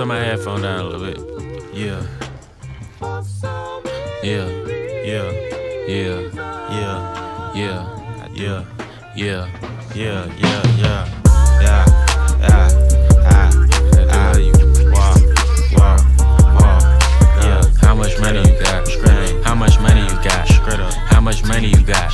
turn my headphone down a little bit. Yeah. Yeah. Yeah. Yeah. Yeah. Yeah. Yeah. Yeah. Yeah. Yeah. Yeah. Much money you got? How much money you got? How much money you got?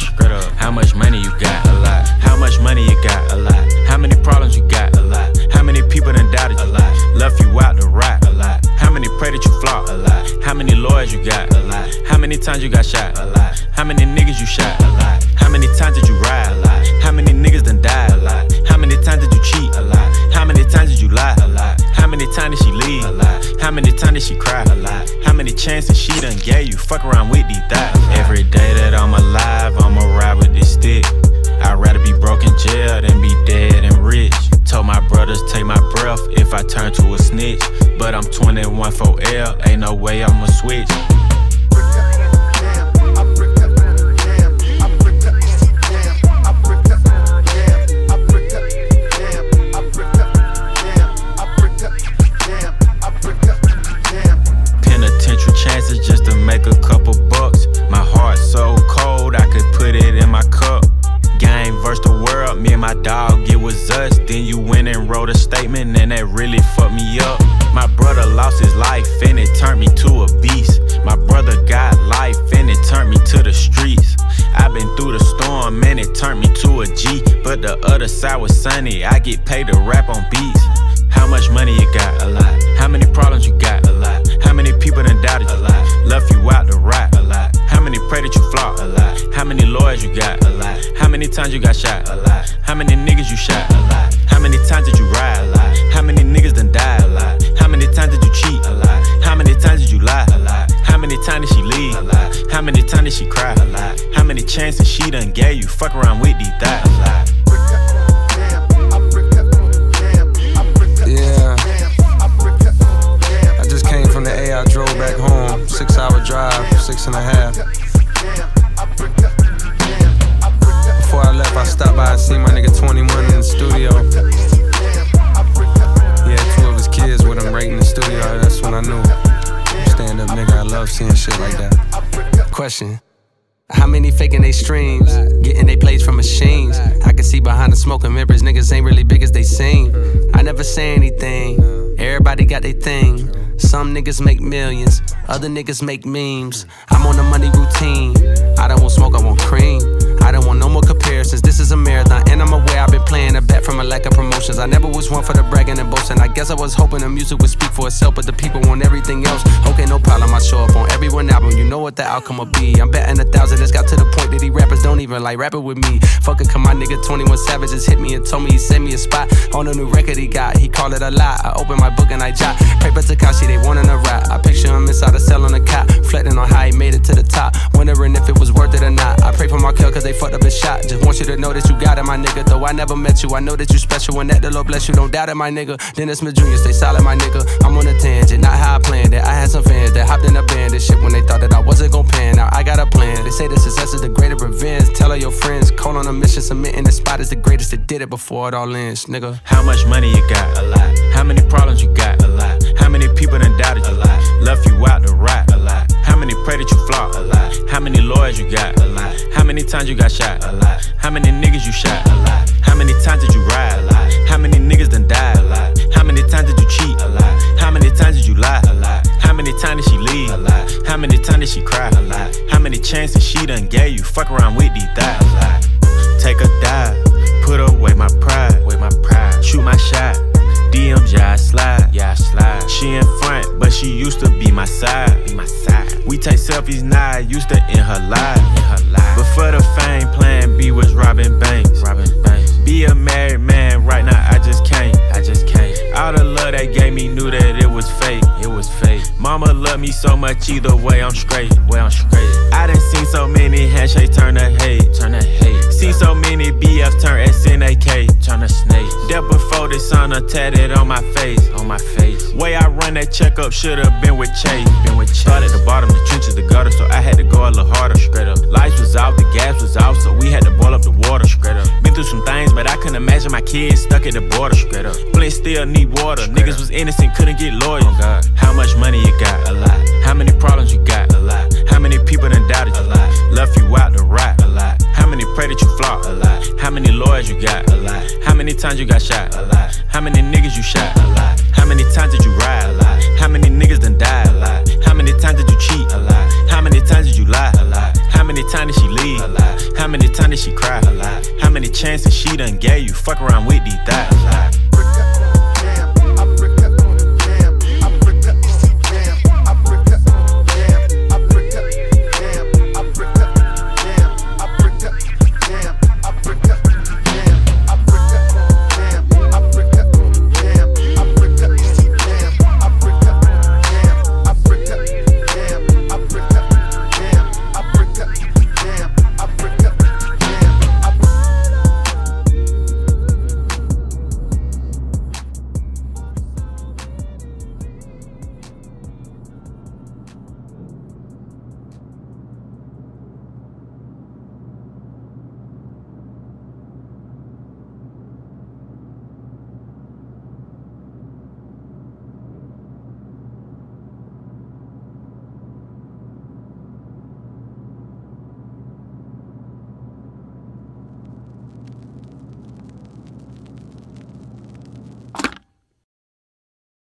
How much money you got? A lot. How much money you got? A lot. How many problems you got? A lot. How many people done doubted you? A lot. Left you out to rot? A lot. How many pray that you flop? A lot. How many lawyers you got? A lot. How many times you got shot? A lot. How many niggas you shot? A lot. How many times did you ride? A lot. How many niggas done died? A lot. How many times did you cheat? A lot. How many times did you lie? A lot. How many times did she leave? A lot. How many times did she cry? A lot. How many chances she done gave you? Fuck around with these thoughts. Every day that I'm alive, I'ma ride with this stick. I'd rather be broke in jail than be dead and rich. Told my brothers take my breath if I turn to a snitch. But I'm 21 for L, ain't no way I'ma switch. That really fucked me up. My brother lost his life, and it turned me to a beast. My brother got life, and it turned me to the streets. I've been through the storm, and it turned me to a G. But the other side was sunny, I get paid to rap on beats. How much money you got? A lot. How many problems you got? A lot. How many people done doubted you? A lot. Left you out to rot? A lot. How many pray that you flop? A lot. How many lawyers you got? A lot. How many times you got shot? A lot. Many chances she done gave you? Fuck around with these thoughts. A. Yeah. I just came from the A, I drove back home. Six hour drive, six and a half. Before I left, I stopped by and see my nigga 21 in the studio. Had two of his kids with him right in the studio. That's when I knew. Stand up nigga, I love seeing shit like that. Question. How many faking they streams? Getting they plays from machines. I can see behind the smoke and mirrors, niggas ain't really big as they seem. I never say anything. Everybody got their thing. Some niggas make millions, other niggas make memes. I'm on a money routine. I don't want smoke, I want cream. I don't want no more comparisons. This is a marathon, and I'm aware I've been playing a bet from a lack of promotions. I never was one for the bragging and boasting. I guess I was hoping the music would speak for itself, but the people want everything else. Okay, no problem. I show up on every one album. You know what the outcome will be. I'm betting a thousand. It's got to the point that these rappers don't even like rapping with me. Fuck it, come my nigga 21 Savage just hit me and told me he sent me a spot on a new record he got. He called it a lie. I open my book and I jot. Paper Takashi, they wanting a rap. I picture him inside a cell on a cot, reflecting on how he made it to the top. Wondering if it was worth it or not. I pray for Markel cause they fucked up his shot. Just want you to know that you got it, my nigga. Though I never met you, I know that you special and that the Lord bless you. Don't doubt it, my nigga. Dennis Smith Jr., stay solid, my nigga. I'm on a tangent, not how I planned it. I had some fans that hopped in a band and shit when they thought that I wasn't gon' pan. Now I got a plan. They say the success is the greater revenge. Tell all your friends, call on a mission, submitting the spot is the greatest that did it before it all ends, nigga. How much money you got? A lot. How many problems you got? A lot. How many people done doubted you? A lot. Left you out to rot? A lot. How many pray that you flop? A lot. How many lawyers you got? A lot. How many times you got shot? A lot. How many niggas you shot? A lot. How many times did you ride? A lot. How many niggas done died? A lot. How many times did you cheat? A lot. How many times did you lie? A lot. How many times did she leave? A lot. How many times did she cry? A lot. How many chances she done gave you? Fuck around with these thoughts. A lot. Take a dive, put away my pride, with my pride. Shoot my shot, DMs, yeah I slide, yeah I slide. She in front, but she used to be my side, take selfies now, I used to in her life, in her life. But for the fame, Plan B was robbing banks, robbing banks. Be a married man, right now I just can't, I just can't. All the love they gave me knew that it was fake, it was fake. Mama loved me so much, either way I'm straight, way I'm straight. I done seen so many handshakes turn to hate. Turn to hate. Seen so many BF sun tatted on my face. On my face. Way I run that checkup should've been with Chase. Been with Chase. Start at the bottom, the trenches, the gutter, so I had to go a little harder. Straight up. Lights was out, the gas was out, so we had to boil up the water. Straight up. Been through some things, but I couldn't imagine my kids stuck at the border. Straight up. Flint still need water. Straight Niggas up. was innocent, couldn't get lawyers. Oh, God. How much money you got? A lot. How many problems you got? A lot. Times you got shot? A lot. How many niggas you shot? A lot. How many times did you ride? A lot. How many niggas done died? A lot. How many times did you cheat? A lot. How many times did you lie? A lot. How many times did she leave? A lot. How many times did she cry? A lot. How many chances she done gave you? Fuck around with these thighs.